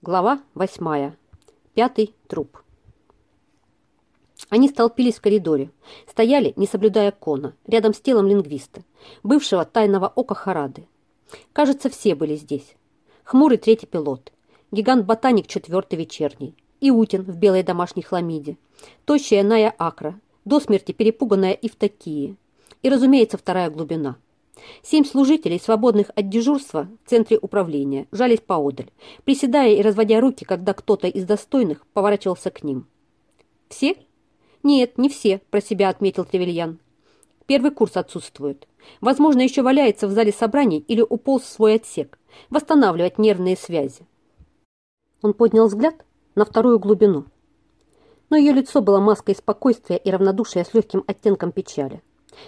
Глава восьмая. Пятый труп. Они столпились в коридоре, стояли, не соблюдая кона, рядом с телом лингвиста, бывшего тайного ока Харады. Кажется, все были здесь. Хмурый третий пилот, гигант-ботаник четвертый вечерний, Иутин в белой домашней хламиде, тощая Ная Акра, до смерти перепуганная Евтокия и, разумеется, вторая глубина – Семь служителей, свободных от дежурства в центре управления, жались поодаль, приседая и разводя руки, когда кто-то из достойных поворачивался к ним. «Все?» «Нет, не все», – про себя отметил Тревельян. «Первый курс отсутствует. Возможно, еще валяется в зале собраний или уполз в свой отсек. Восстанавливать нервные связи». Он поднял взгляд на вторую глубину. Но ее лицо было маской спокойствия и равнодушия с легким оттенком печали.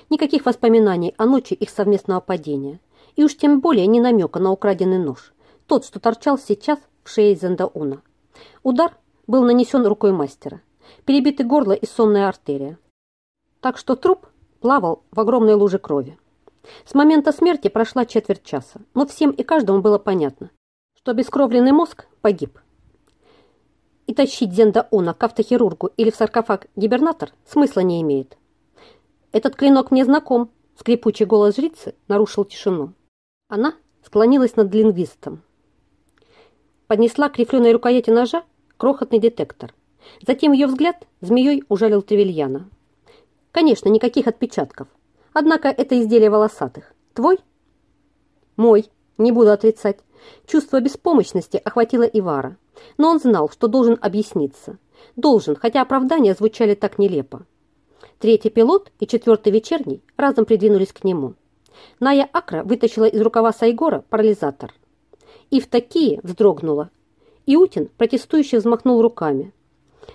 Никаких воспоминаний о ночи их совместного падения. И уж тем более ни намека на украденный нож. Тот, что торчал сейчас в шее Зендауна. Удар был нанесен рукой мастера. Перебиты горло и сонная артерия. Так что труп плавал в огромной луже крови. С момента смерти прошла четверть часа, но всем и каждому было понятно, что бескровленный мозг погиб. И тащить Зендауна к автохирургу или в саркофаг гибернатор смысла не имеет. «Этот клинок мне знаком», — скрипучий голос жрицы нарушил тишину. Она склонилась над лингвистом. Поднесла к рифленой рукояти ножа крохотный детектор. Затем ее взгляд змеей ужалил Тревельяна. «Конечно, никаких отпечатков. Однако это изделие волосатых. Твой?» «Мой. Не буду отрицать. Чувство беспомощности охватило Ивара. Но он знал, что должен объясниться. Должен, хотя оправдания звучали так нелепо. Третий пилот и четвертый вечерний разом придвинулись к нему. Ная Акра вытащила из рукава Сайгора парализатор. И в такие вздрогнула. Иутин протестующе взмахнул руками.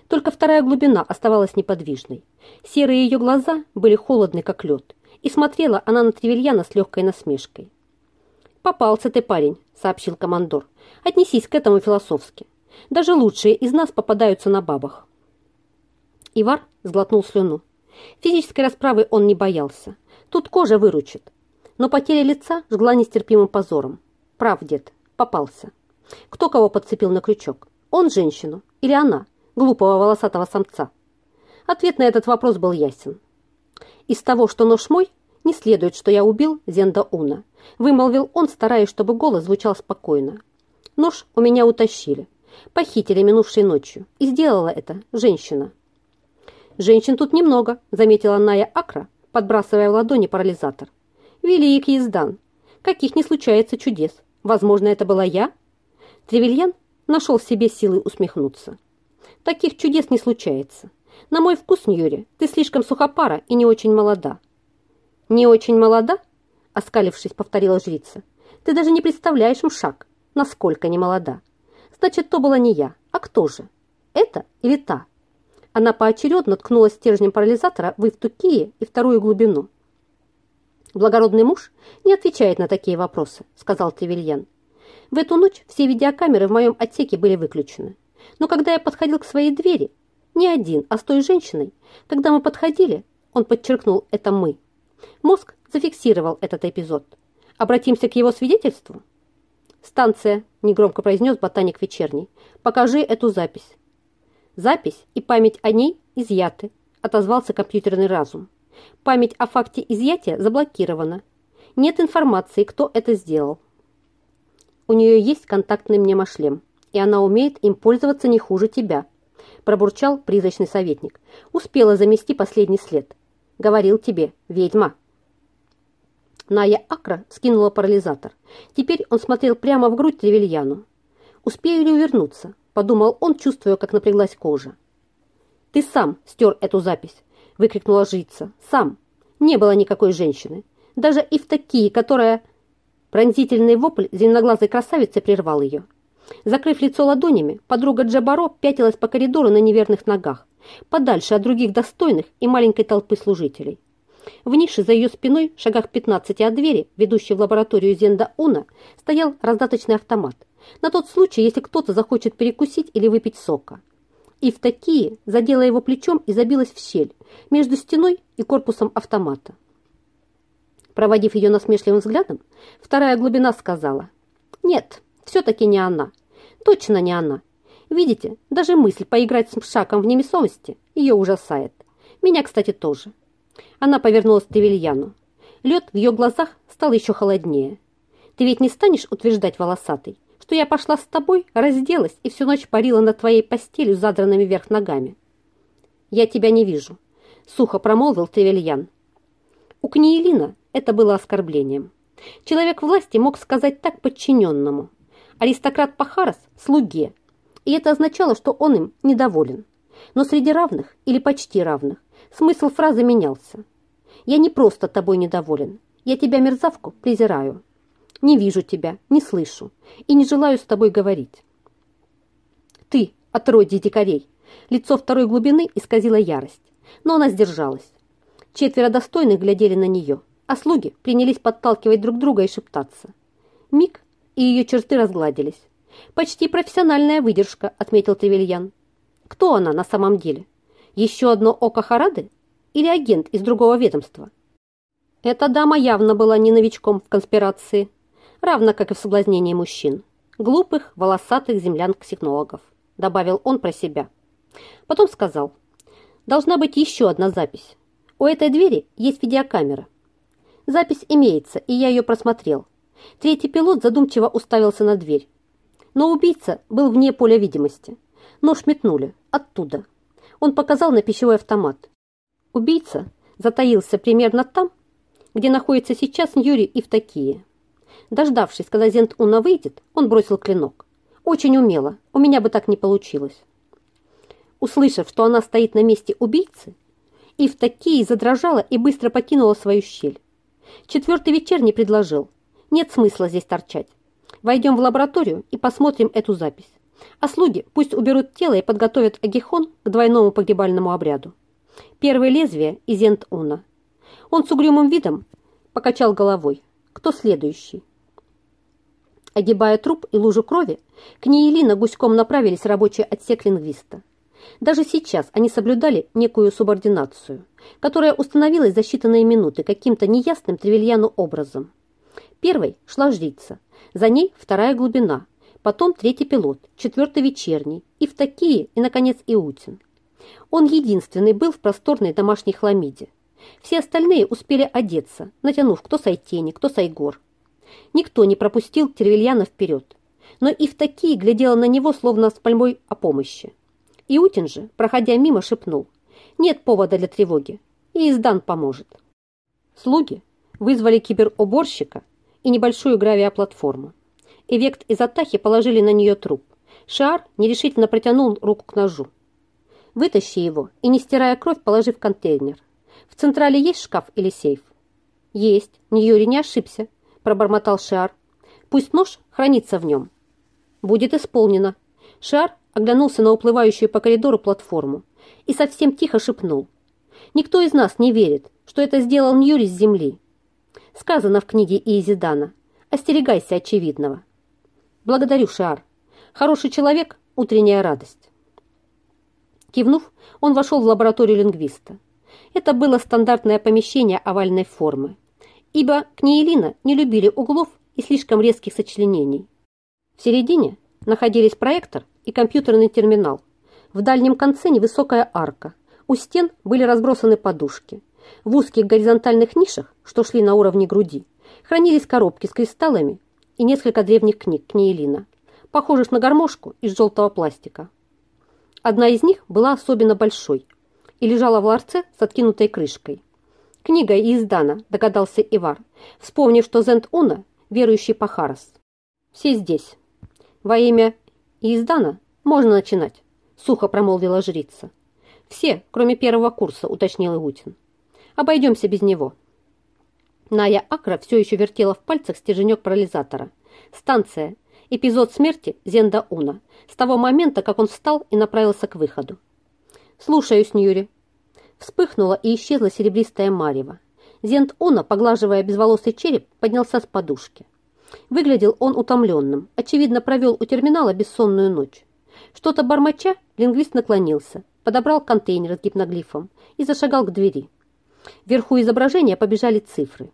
Только вторая глубина оставалась неподвижной. Серые ее глаза были холодны, как лед, и смотрела она на Тревельяна с легкой насмешкой. «Попался ты, парень», — сообщил командор. «Отнесись к этому философски. Даже лучшие из нас попадаются на бабах». Ивар сглотнул слюну. Физической расправы он не боялся. Тут кожа выручит. Но потеря лица жгла нестерпимым позором. Прав, дед, попался. Кто кого подцепил на крючок? Он женщину или она, глупого волосатого самца? Ответ на этот вопрос был ясен. Из того, что нож мой, не следует, что я убил Зенда Уна. Вымолвил он, стараясь, чтобы голос звучал спокойно. Нож у меня утащили. Похитили минувшей ночью. И сделала это женщина. «Женщин тут немного», — заметила Ная Акра, подбрасывая в ладони парализатор. «Великий издан! Каких не случается чудес! Возможно, это была я?» Тревельян нашел в себе силы усмехнуться. «Таких чудес не случается. На мой вкус, Ньюри, ты слишком сухопара и не очень молода». «Не очень молода?» — оскалившись, повторила жрица. «Ты даже не представляешь, Мшак, насколько не молода. Значит, то была не я. А кто же? Это или та?» Она поочередно ткнула стержнем парализатора в Ивтукии и вторую глубину. «Благородный муж не отвечает на такие вопросы», — сказал Тревельян. «В эту ночь все видеокамеры в моем отсеке были выключены. Но когда я подходил к своей двери, не один, а с той женщиной, когда мы подходили, он подчеркнул это «мы». Мозг зафиксировал этот эпизод. Обратимся к его свидетельству. «Станция», — негромко произнес ботаник вечерний, — «покажи эту запись». Запись и память о ней изъяты, отозвался компьютерный разум. Память о факте изъятия заблокирована. Нет информации, кто это сделал. У нее есть контактный мнемошлем, и она умеет им пользоваться не хуже тебя, пробурчал призрачный советник. Успела замести последний след. Говорил тебе, ведьма. Ная Акра скинула парализатор. Теперь он смотрел прямо в грудь Тревельяну. Успею ли увернуться? Подумал он, чувствуя, как напряглась кожа. «Ты сам стер эту запись!» – выкрикнула жрица. «Сам! Не было никакой женщины! Даже и в такие, которая...» Пронзительный вопль зеленоглазой красавицы прервал ее. Закрыв лицо ладонями, подруга Джабаро пятилась по коридору на неверных ногах, подальше от других достойных и маленькой толпы служителей. В нише за ее спиной, в шагах 15 от двери, ведущей в лабораторию Зенда Уна, стоял раздаточный автомат – на тот случай, если кто-то захочет перекусить или выпить сока. И в такие задела его плечом и забилась в щель между стеной и корпусом автомата. Проводив ее насмешливым взглядом, вторая глубина сказала, «Нет, все-таки не она. Точно не она. Видите, даже мысль поиграть с Мшаком в немесовости ее ужасает. Меня, кстати, тоже. Она повернулась к Тревельяну. Лед в ее глазах стал еще холоднее. Ты ведь не станешь утверждать, волосатый, что я пошла с тобой, разделась и всю ночь парила над твоей постелью задранными вверх ногами? Я тебя не вижу, сухо промолвил Тревельян. У Книелина это было оскорблением. Человек власти мог сказать так подчиненному. Аристократ Пахарас – слуге, и это означало, что он им недоволен. Но среди равных или почти равных смысл фразы менялся. «Я не просто тобой недоволен, я тебя, мерзавку, презираю. Не вижу тебя, не слышу и не желаю с тобой говорить». «Ты, отродье дикарей!» Лицо второй глубины исказило ярость, но она сдержалась. Четверо достойных глядели на нее, а слуги принялись подталкивать друг друга и шептаться. Миг, и ее черты разгладились. «Почти профессиональная выдержка», — отметил Тревельян. «Кто она на самом деле? Еще одно око Харады? Или агент из другого ведомства?» Эта дама явно была не новичком в конспирации, равно как и в соблазнении мужчин. Глупых, волосатых землян-ксихнологов, добавил он про себя. Потом сказал, должна быть еще одна запись. У этой двери есть видеокамера. Запись имеется, и я ее просмотрел. Третий пилот задумчиво уставился на дверь. Но убийца был вне поля видимости. Нож метнули. Оттуда. Он показал на пищевой автомат. Убийца затаился примерно там, где находится сейчас Ньюри и в такие. Дождавшись, когда Зент Уна выйдет, он бросил клинок. Очень умело. У меня бы так не получилось. Услышав, что она стоит на месте убийцы, и в такие задрожала и быстро покинула свою щель. Четвертый вечерний предложил. Нет смысла здесь торчать. Войдем в лабораторию и посмотрим эту запись. А слуги пусть уберут тело и подготовят агихон к двойному погребальному обряду. Первое лезвие – Изент Уна. Он с угрюмым видом покачал головой. Кто следующий? Огибая труп и лужу крови, к Неелина гуськом направились в рабочий отсек лингвиста. Даже сейчас они соблюдали некую субординацию, которая установилась за считанные минуты каким-то неясным тревельяну образом. Первой шла жрица, за ней вторая глубина, потом третий пилот, четвертый вечерний, и в такие, и, наконец, Иутин. Он единственный был в просторной домашней хламиде. Все остальные успели одеться, натянув кто сайтени, кто сайгор. Никто не пропустил Тервильяна вперед, но и в такие глядела на него, словно с пальмой о помощи. Иутин же, проходя мимо, шепнул. Нет повода для тревоги, и издан поможет. Слуги вызвали кибероборщика и небольшую гравиоплатформу. Эвект из Атахи положили на нее труп. Шар нерешительно протянул руку к ножу. «Вытащи его и, не стирая кровь, положи в контейнер. В централе есть шкаф или сейф?» «Есть. Ньюри не ошибся», – пробормотал Шар. «Пусть нож хранится в нем». «Будет исполнено». Шар оглянулся на уплывающую по коридору платформу и совсем тихо шепнул. «Никто из нас не верит, что это сделал Ньюри с земли. Сказано в книге Иезидана. Остерегайся очевидного. Благодарю, Шар. Хороший человек – утренняя радость. Кивнув, он вошел в лабораторию лингвиста. Это было стандартное помещение овальной формы, ибо Книелина не любили углов и слишком резких сочленений. В середине находились проектор и компьютерный терминал. В дальнем конце невысокая арка. У стен были разбросаны подушки. В узких горизонтальных нишах, что шли на уровне груди, хранились коробки с кристаллами и несколько древних книг Книелина, похожих на гармошку из желтого пластика. Одна из них была особенно большой и лежала в ларце с откинутой крышкой. Книга издана, догадался Ивар, вспомнив, что Зент Уна – верующий Пахарас. Все здесь. Во имя издана можно начинать, сухо промолвила жрица. Все, кроме первого курса, уточнил Игутин. Обойдемся без него. Ная Акра все еще вертела в пальцах стерженек парализатора. Станция. Эпизод смерти Зенда Уна. С того момента, как он встал и направился к выходу. «Слушаюсь, Ньюри». Вспыхнула и исчезла серебристая марево. Зент Уна, поглаживая безволосый череп, поднялся с подушки. Выглядел он утомленным. Очевидно, провел у терминала бессонную ночь. Что-то бормоча, лингвист наклонился, подобрал контейнер с гипноглифом и зашагал к двери. Вверху изображения побежали цифры.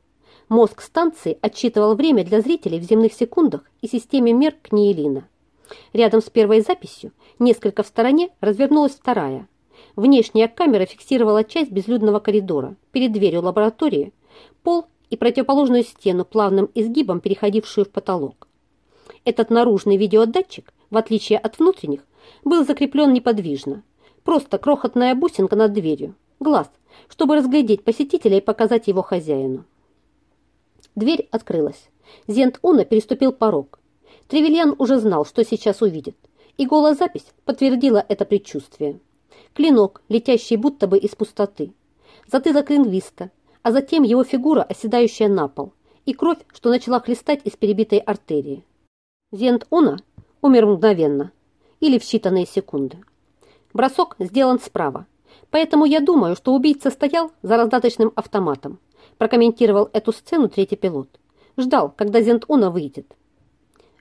Мозг станции отсчитывал время для зрителей в земных секундах и системе мер Книелина. Рядом с первой записью, несколько в стороне, развернулась вторая. Внешняя камера фиксировала часть безлюдного коридора, перед дверью лаборатории, пол и противоположную стену, плавным изгибом переходившую в потолок. Этот наружный видеодатчик, в отличие от внутренних, был закреплен неподвижно. Просто крохотная бусинка над дверью, глаз, чтобы разглядеть посетителя и показать его хозяину. Дверь открылась. Зент Уна переступил порог. Тревельян уже знал, что сейчас увидит, и голозапись подтвердила это предчувствие. Клинок, летящий будто бы из пустоты. Затылок лингвиста, а затем его фигура, оседающая на пол, и кровь, что начала хлестать из перебитой артерии. Зент Уна умер мгновенно или в считанные секунды. Бросок сделан справа, поэтому я думаю, что убийца стоял за раздаточным автоматом, прокомментировал эту сцену третий пилот. Ждал, когда Зент Уна выйдет.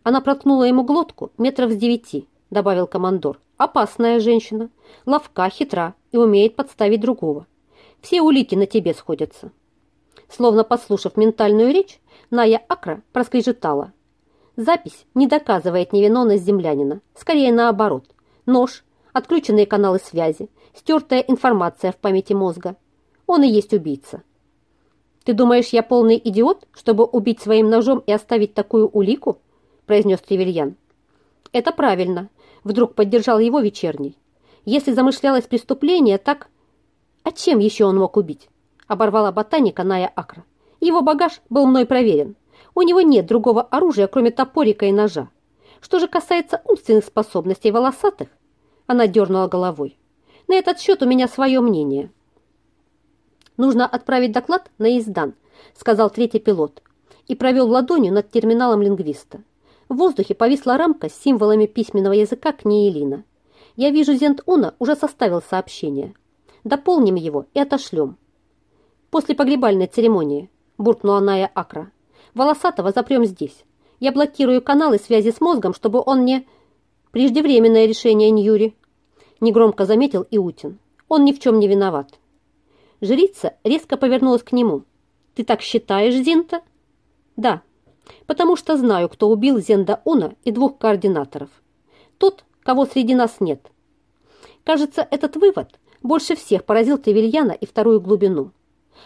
Она проткнула ему глотку метров с девяти, добавил командор. Опасная женщина, ловка, хитра и умеет подставить другого. Все улики на тебе сходятся. Словно послушав ментальную речь, Ная Акра проскрежетала. Запись не доказывает невиновность землянина, скорее наоборот. Нож, отключенные каналы связи, стертая информация в памяти мозга. Он и есть убийца. «Ты думаешь, я полный идиот, чтобы убить своим ножом и оставить такую улику?» произнес Тревельян. «Это правильно», — вдруг поддержал его вечерний. «Если замышлялось преступление, так...» «А чем еще он мог убить?» оборвала ботаника Ная Акра. «Его багаж был мной проверен. У него нет другого оружия, кроме топорика и ножа. Что же касается умственных способностей волосатых, она дернула головой. На этот счет у меня свое мнение. Нужно отправить доклад на Издан, сказал третий пилот и провел ладонью над терминалом лингвиста. В воздухе повисла рамка с символами письменного языка Книелина. Я вижу, Зент Уна уже составил сообщение. Дополним его и отошлем. После погребальной церемонии, буркнула Ная Акра. Волосатого запрем здесь. Я блокирую каналы связи с мозгом, чтобы он не... Преждевременное решение, Ньюри. Негромко заметил Иутин. Он ни в чем не виноват. Жрица резко повернулась к нему. «Ты так считаешь, Зинта?» «Да, потому что знаю, кто убил Зенда Уна и двух координаторов. Тот, кого среди нас нет. Кажется, этот вывод больше всех поразил Тревельяна и вторую глубину.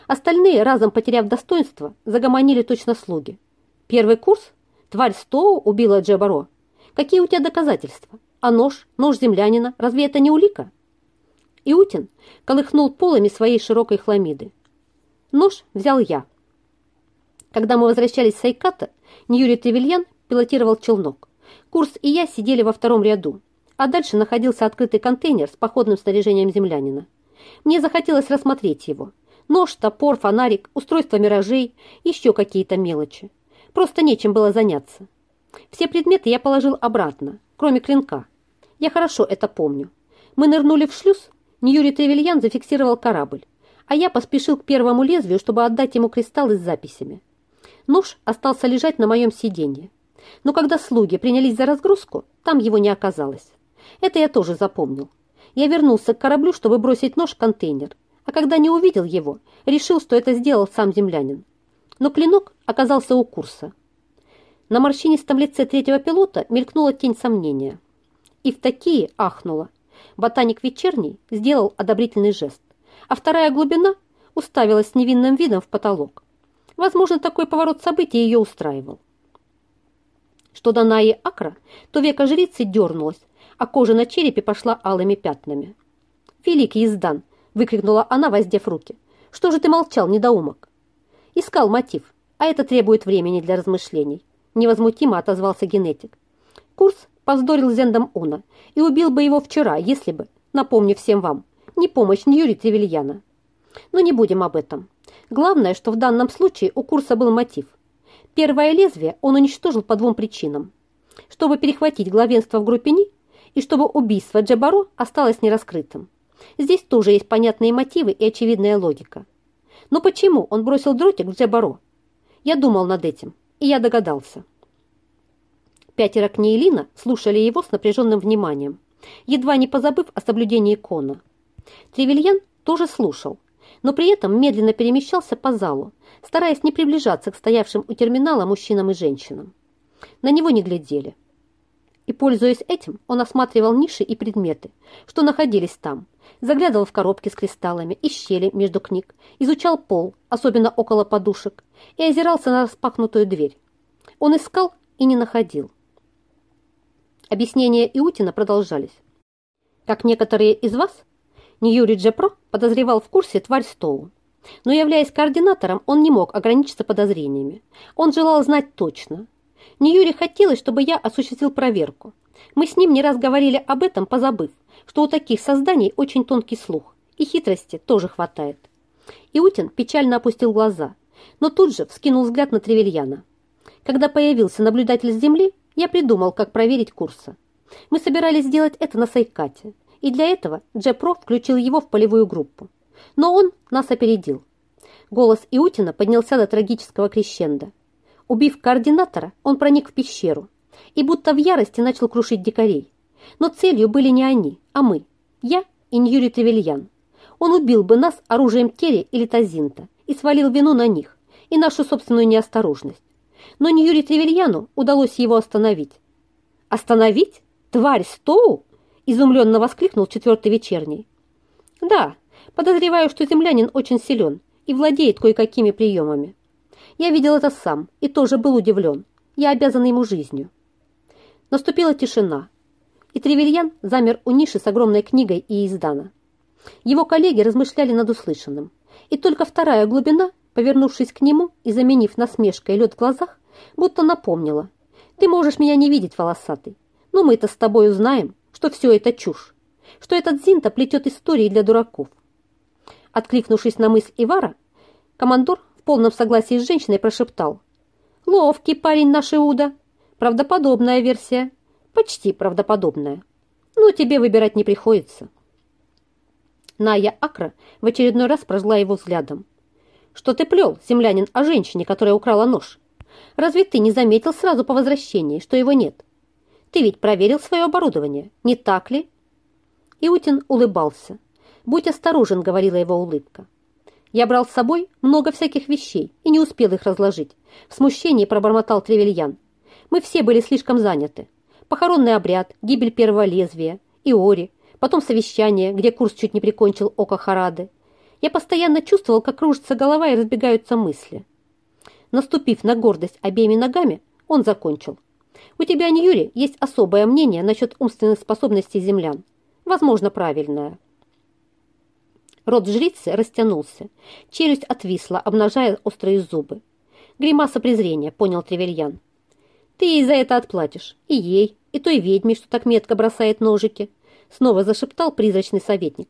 Остальные, разом потеряв достоинство, загомонили точно слуги. Первый курс? Тварь Стоу убила Джебаро. Какие у тебя доказательства? А нож? Нож землянина? Разве это не улика? Иутин колыхнул полами своей широкой хламиды. Нож взял я. Когда мы возвращались с Айката, Ньюри Тревельян пилотировал челнок. Курс и я сидели во втором ряду, а дальше находился открытый контейнер с походным снаряжением землянина. Мне захотелось рассмотреть его – Нож, топор, фонарик, устройство миражей, еще какие-то мелочи. Просто нечем было заняться. Все предметы я положил обратно, кроме клинка. Я хорошо это помню. Мы нырнули в шлюз, Ньюри Тревельян зафиксировал корабль, а я поспешил к первому лезвию, чтобы отдать ему кристаллы с записями. Нож остался лежать на моем сиденье. Но когда слуги принялись за разгрузку, там его не оказалось. Это я тоже запомнил. Я вернулся к кораблю, чтобы бросить нож в контейнер, а когда не увидел его, решил, что это сделал сам землянин. Но клинок оказался у курса. На морщинистом лице третьего пилота мелькнула тень сомнения. И в такие ахнула. Ботаник вечерний сделал одобрительный жест, а вторая глубина уставилась с невинным видом в потолок. Возможно, такой поворот событий ее устраивал. Что до Наи Акра, то века жрицы дернулась, а кожа на черепе пошла алыми пятнами. «Великий издан!» выкрикнула она, воздев руки. «Что же ты молчал, недоумок?» «Искал мотив, а это требует времени для размышлений», невозмутимо отозвался генетик. «Курс повздорил Зендом Уна и убил бы его вчера, если бы, напомню всем вам, не помощь Ньюри Тревельяна. Но не будем об этом. Главное, что в данном случае у Курса был мотив. Первое лезвие он уничтожил по двум причинам. Чтобы перехватить главенство в группе и чтобы убийство Джабаро осталось нераскрытым. Здесь тоже есть понятные мотивы и очевидная логика. Но почему он бросил дротик в Джебаро? Я думал над этим, и я догадался. Пятеро Кнейлина слушали его с напряженным вниманием, едва не позабыв о соблюдении кона. Тревельян тоже слушал, но при этом медленно перемещался по залу, стараясь не приближаться к стоявшим у терминала мужчинам и женщинам. На него не глядели. И, пользуясь этим, он осматривал ниши и предметы, что находились там, заглядывал в коробки с кристаллами и щели между книг, изучал пол, особенно около подушек, и озирался на распахнутую дверь. Он искал и не находил. Объяснения Иутина продолжались. Как некоторые из вас, Ньюри Джепро подозревал в курсе тварь Стоу. Но, являясь координатором, он не мог ограничиться подозрениями. Он желал знать точно. Ньюри хотелось, чтобы я осуществил проверку. Мы с ним не раз говорили об этом, позабыв, что у таких созданий очень тонкий слух, и хитрости тоже хватает. Иутин печально опустил глаза, но тут же вскинул взгляд на Тревельяна. Когда появился наблюдатель с Земли, я придумал, как проверить курсы. Мы собирались сделать это на Сайкате, и для этого Джепро включил его в полевую группу. Но он нас опередил. Голос Иутина поднялся до трагического крещенда. Убив координатора, он проник в пещеру и будто в ярости начал крушить дикарей. Но целью были не они, а мы. Я и Ньюри Тревельян. Он убил бы нас оружием Керри или Тазинта и свалил вину на них и нашу собственную неосторожность. Но Ньюри Тревельяну удалось его остановить. «Остановить? Тварь Стоу?» – изумленно воскликнул четвертый вечерний. «Да, подозреваю, что землянин очень силен и владеет кое-какими приемами. Я видел это сам и тоже был удивлен. Я обязан ему жизнью». Наступила тишина, и Тревельян замер у ниши с огромной книгой и издана. Его коллеги размышляли над услышанным, и только вторая глубина, повернувшись к нему и заменив насмешкой лед в глазах, будто напомнила. «Ты можешь меня не видеть, волосатый, но мы-то с тобой узнаем, что все это чушь, что этот Зинта плетет истории для дураков». Откликнувшись на мысль Ивара, командор в полном согласии с женщиной прошептал. «Ловкий парень наш Иуда, правдоподобная версия, почти правдоподобная. Но тебе выбирать не приходится». Ная Акра в очередной раз прожгла его взглядом. «Что ты плел, землянин, о женщине, которая украла нож? Разве ты не заметил сразу по возвращении, что его нет? Ты ведь проверил свое оборудование, не так ли?» Иутин улыбался. «Будь осторожен», — говорила его улыбка. «Я брал с собой много всяких вещей и не успел их разложить». В смущении пробормотал Тревельян. «Мы все были слишком заняты. Похоронный обряд, гибель первого лезвия, Иори, потом совещание, где курс чуть не прикончил Ока Харады. Я постоянно чувствовал, как кружится голова и разбегаются мысли. Наступив на гордость обеими ногами, он закончил. У тебя, не Юрий, есть особое мнение насчет умственных способностей землян. Возможно, правильное. Рот жрицы растянулся. Челюсть отвисла, обнажая острые зубы. Гримаса презрения, понял Тревельян. Ты ей за это отплатишь. И ей, и той ведьме, что так метко бросает ножики. Снова зашептал призрачный советник.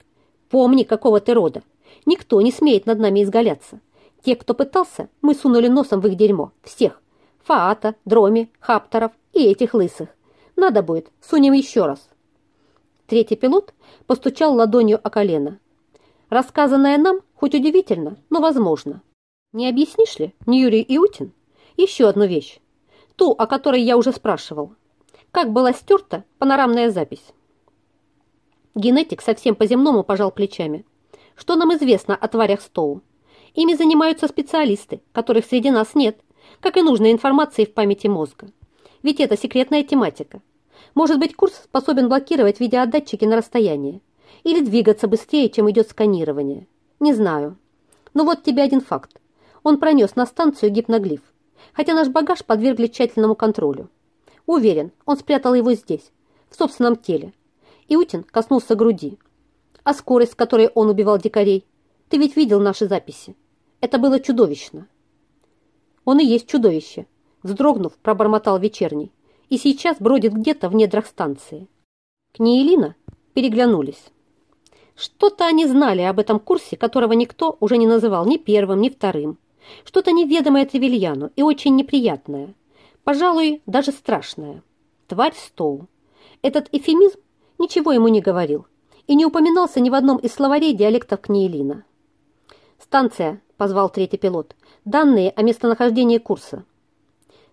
Помни, какого ты рода. Никто не смеет над нами изгаляться. Те, кто пытался, мы сунули носом в их дерьмо. Всех. Фаата, Дроми, Хапторов и этих лысых. Надо будет, сунем еще раз. Третий пилот постучал ладонью о колено. Рассказанное нам, хоть удивительно, но возможно. Не объяснишь ли, Ньюри Иутин, еще одну вещь? Ту, о которой я уже спрашивал. Как была стерта панорамная запись? Генетик совсем по-земному пожал плечами. Что нам известно о тварях Стоу? Ими занимаются специалисты, которых среди нас нет, как и нужной информации в памяти мозга. Ведь это секретная тематика. Может быть, курс способен блокировать видеодатчики на расстоянии или двигаться быстрее, чем идет сканирование. Не знаю. Но вот тебе один факт. Он пронес на станцию гипноглиф, хотя наш багаж подвергли тщательному контролю. Уверен, он спрятал его здесь, в собственном теле. Иутин коснулся груди. А скорость, с которой он убивал дикарей? Ты ведь видел наши записи. Это было чудовищно. Он и есть чудовище, вздрогнув, пробормотал вечерний, и сейчас бродит где-то в недрах станции. Книелина переглянулись. Что-то они знали об этом курсе, которого никто уже не называл ни первым, ни вторым. Что-то неведомое Тревельяну и очень неприятное. Пожалуй, даже страшное. Тварь Стоу. Этот эфемизм ничего ему не говорил и не упоминался ни в одном из словарей диалектов Книелина. «Станция», – позвал третий пилот. «Данные о местонахождении курса».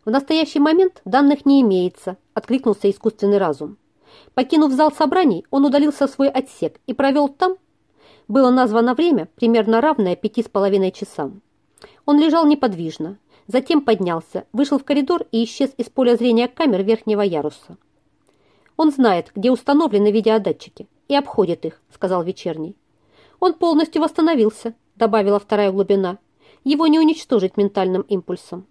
«В настоящий момент данных не имеется», – откликнулся искусственный разум. Покинув зал собраний, он удалился в свой отсек и провел там, было названо время, примерно равное пяти с половиной часам. Он лежал неподвижно, затем поднялся, вышел в коридор и исчез из поля зрения камер верхнего яруса. Он знает, где установлены видеодатчики, и обходит их», — сказал вечерний. «Он полностью восстановился», — добавила вторая глубина. «Его не уничтожить ментальным импульсом».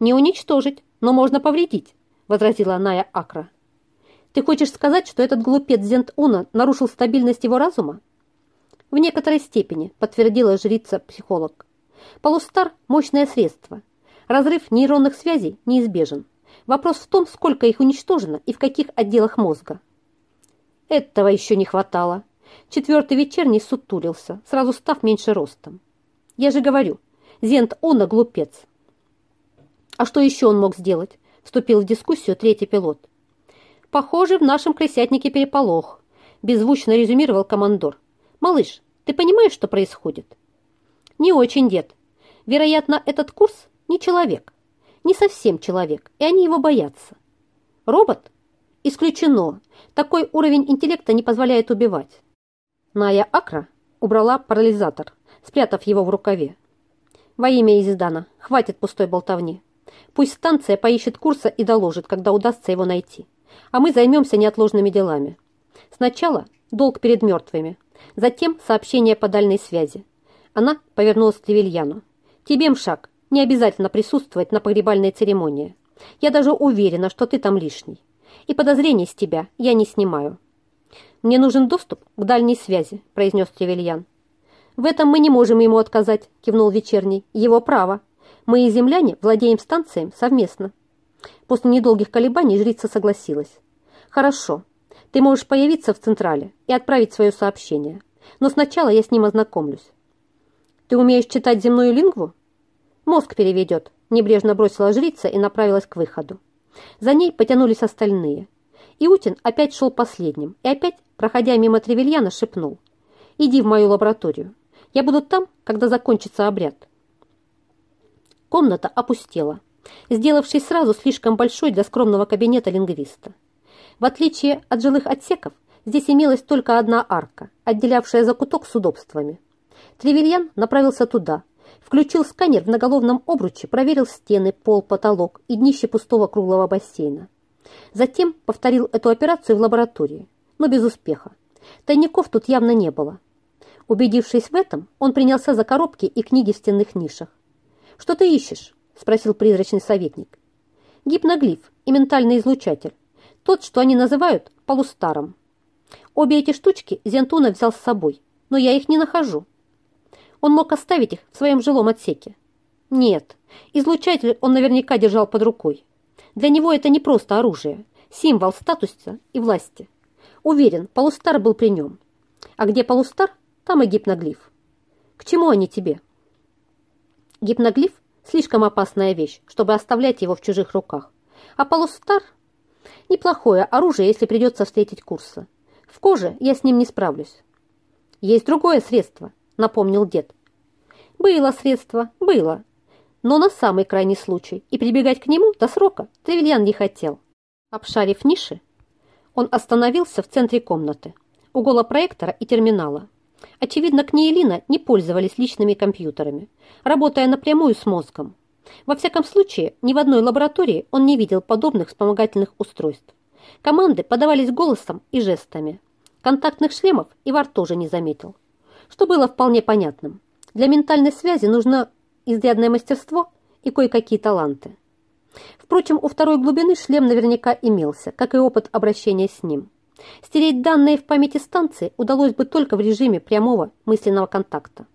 «Не уничтожить, но можно повредить», — возразила Ная Акра. «Ты хочешь сказать, что этот глупец Зент-Уна нарушил стабильность его разума?» «В некоторой степени», — подтвердила жрица-психолог. «Полустар – мощное средство. Разрыв нейронных связей неизбежен. Вопрос в том, сколько их уничтожено и в каких отделах мозга». Этого еще не хватало. Четвертый вечерний сутулился, сразу став меньше ростом. Я же говорю, Зент Уна глупец. А что еще он мог сделать? Вступил в дискуссию третий пилот. Похоже, в нашем крысятнике переполох, беззвучно резюмировал командор. Малыш, ты понимаешь, что происходит? Не очень, дед. Вероятно, этот курс не человек. Не совсем человек, и они его боятся. Робот? Исключено. Такой уровень интеллекта не позволяет убивать. Ная Акра убрала парализатор, спрятав его в рукаве. Во имя Издана, хватит пустой болтовни. Пусть станция поищет курса и доложит, когда удастся его найти. А мы займемся неотложными делами. Сначала долг перед мертвыми, затем сообщение по дальней связи. Она повернулась к Тревельяну. «Тебе, Мшак, не обязательно присутствовать на погребальной церемонии. Я даже уверена, что ты там лишний. И подозрений с тебя я не снимаю». «Мне нужен доступ к дальней связи», – произнес Тревельян. «В этом мы не можем ему отказать», – кивнул Вечерний. «Его право. Мы и земляне владеем станцией совместно». После недолгих колебаний жрица согласилась. «Хорошо. Ты можешь появиться в Централе и отправить свое сообщение. Но сначала я с ним ознакомлюсь». «Ты умеешь читать земную лингву?» «Мозг переведет», – небрежно бросила жрица и направилась к выходу. За ней потянулись остальные. Иутин опять шел последним и опять проходя мимо Тревельяна, шепнул. «Иди в мою лабораторию. Я буду там, когда закончится обряд». Комната опустела, сделавшись сразу слишком большой для скромного кабинета лингвиста. В отличие от жилых отсеков, здесь имелась только одна арка, отделявшая закуток с удобствами. Тревельян направился туда, включил сканер в наголовном обруче, проверил стены, пол, потолок и днище пустого круглого бассейна. Затем повторил эту операцию в лаборатории но без успеха. Тайников тут явно не было. Убедившись в этом, он принялся за коробки и книги в стенных нишах. «Что ты ищешь?» – спросил призрачный советник. «Гипноглиф и ментальный излучатель. Тот, что они называют полустаром. Обе эти штучки Зентуна взял с собой, но я их не нахожу. Он мог оставить их в своем жилом отсеке. Нет, излучатель он наверняка держал под рукой. Для него это не просто оружие, символ статуса и власти. Уверен, полустар был при нем. А где полустар, там и гипноглиф. К чему они тебе? Гипноглиф – слишком опасная вещь, чтобы оставлять его в чужих руках. А полустар – неплохое оружие, если придется встретить курса. В коже я с ним не справлюсь. Есть другое средство, напомнил дед. Было средство, было. Но на самый крайний случай, и прибегать к нему до срока Тревельян не хотел. Обшарив ниши, он остановился в центре комнаты, у голопроектора и терминала. Очевидно, Книелина не пользовались личными компьютерами, работая напрямую с мозгом. Во всяком случае, ни в одной лаборатории он не видел подобных вспомогательных устройств. Команды подавались голосом и жестами. Контактных шлемов Ивар тоже не заметил. Что было вполне понятным. Для ментальной связи нужно изрядное мастерство и кое-какие таланты. Впрочем, у второй глубины шлем наверняка имелся, как и опыт обращения с ним. Стереть данные в памяти станции удалось бы только в режиме прямого мысленного контакта.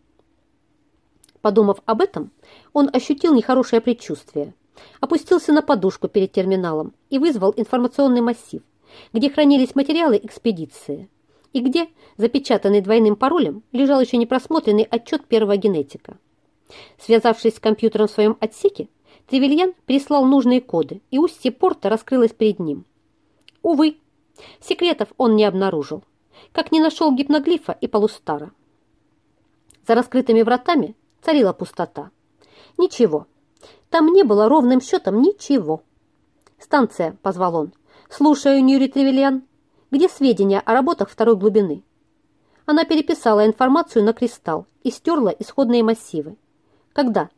Подумав об этом, он ощутил нехорошее предчувствие, опустился на подушку перед терминалом и вызвал информационный массив, где хранились материалы экспедиции и где, запечатанный двойным паролем, лежал еще не просмотренный отчет первого генетика. Связавшись с компьютером в своем отсеке, Тревельян прислал нужные коды, и устье порта раскрылось перед ним. Увы, секретов он не обнаружил, как не нашел гипноглифа и полустара. За раскрытыми вратами царила пустота. Ничего, там не было ровным счетом ничего. «Станция», — позвал он. «Слушаю, Нюри Тревельян. Где сведения о работах второй глубины?» Она переписала информацию на кристалл и стерла исходные массивы. «Когда?»